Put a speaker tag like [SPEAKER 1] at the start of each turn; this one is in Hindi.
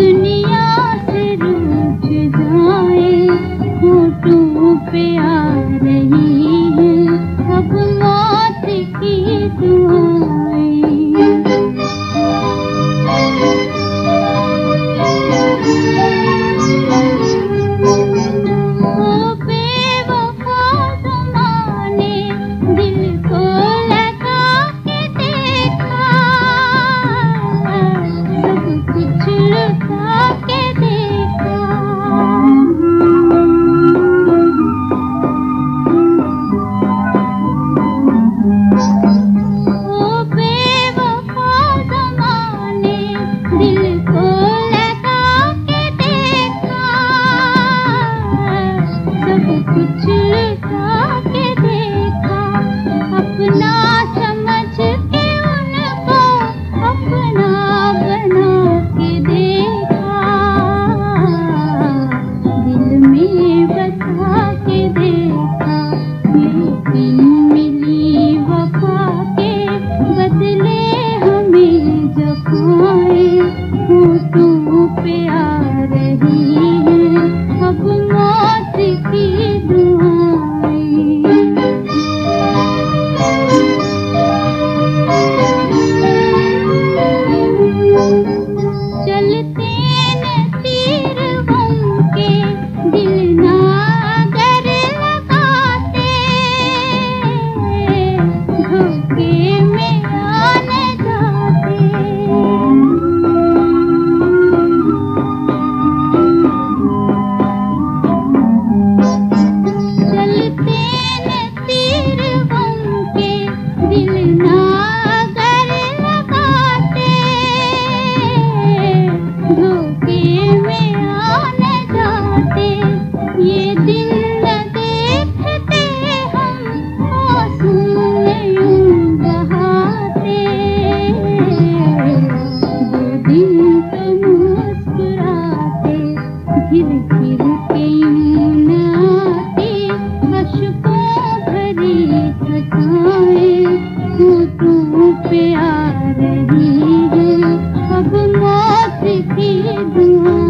[SPEAKER 1] दुनिया से रूठ जाए होठों पे रही अब मौत की दुआएँ। Look जब धोखे you.